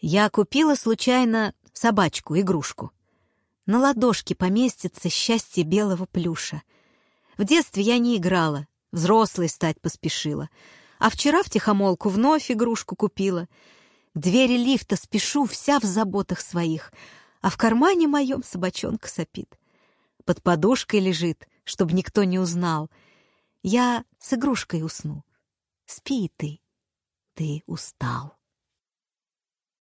Я купила случайно собачку, игрушку. На ладошке поместится счастье белого плюша. В детстве я не играла, взрослой стать поспешила. А вчера в тихомолку вновь игрушку купила. К двери лифта спешу, вся в заботах своих, а в кармане моем собачонка сопит. Под подушкой лежит, чтобы никто не узнал. Я с игрушкой усну. Спи ты, ты устал.